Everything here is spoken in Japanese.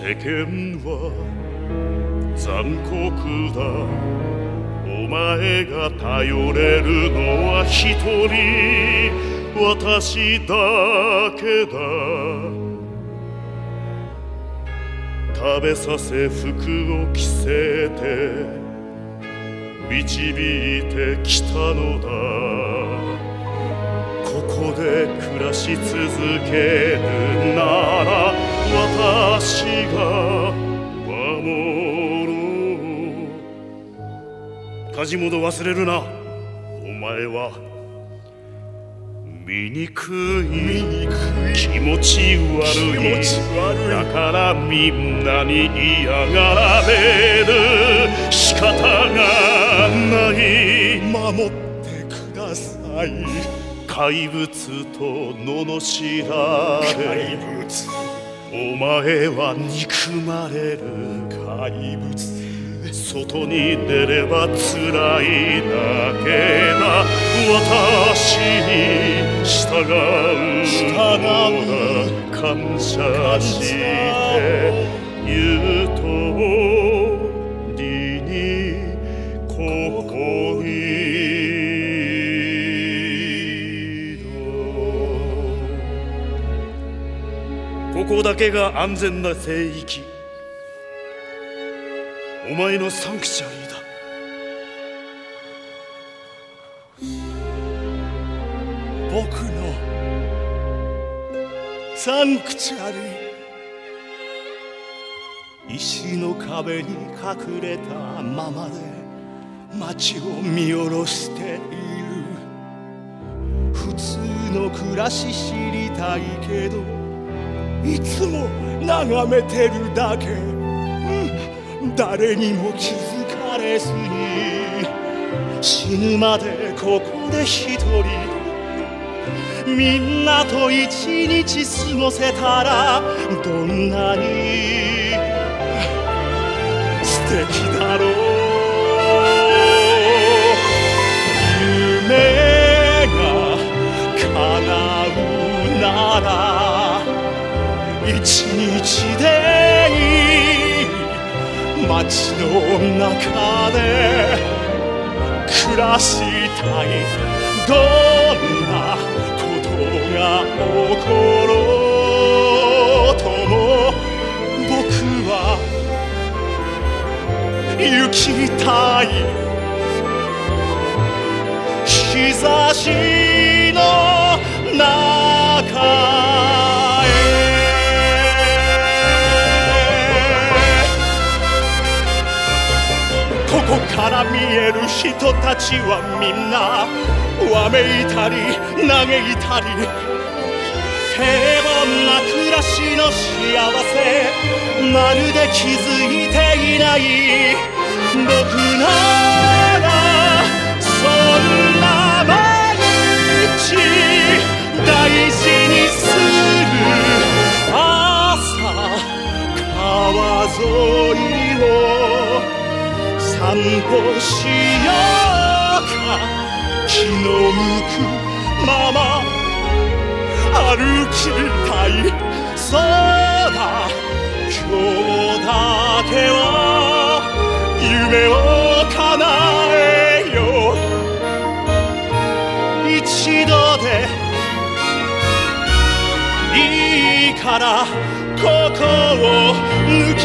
世間は残酷だ。お前が頼れるのは一人。私だけだ。食べさせ服を着せて導いてきたのだ。ここで暮らし続けるなら私が守ろう梶本忘れるな。お前は醜い。気持ち悪い。だからみんなに嫌がられる。仕方がない。守ってください。怪物と罵られ怪物。お前は憎まれる怪物外に出れば辛いだけだ私に従うのだ感謝してここだけが安全な聖域。お前のサンクチュアリーだ。僕のサンクチュアリー石の壁に隠れたままで街を見下ろしている。普通の暮らし知りたいけどいつも眺めてるだけ、うん、誰にも気づかれずに。死ぬまでここで一人。みんなと一日過ごせたらどんなに。素敵だろう。夢が叶うなら一日でいい街の中で暮らしたいどんなことが起ころう。とも僕は行きたい日差しが見える人たちはみんなわめいたり嘆いたり平凡な暮らしの幸せまるで気づいていない。僕の散歩しようか気の向くまま歩きたいそうだ今日だけは夢を叶えよう。一度でいいからここを抜け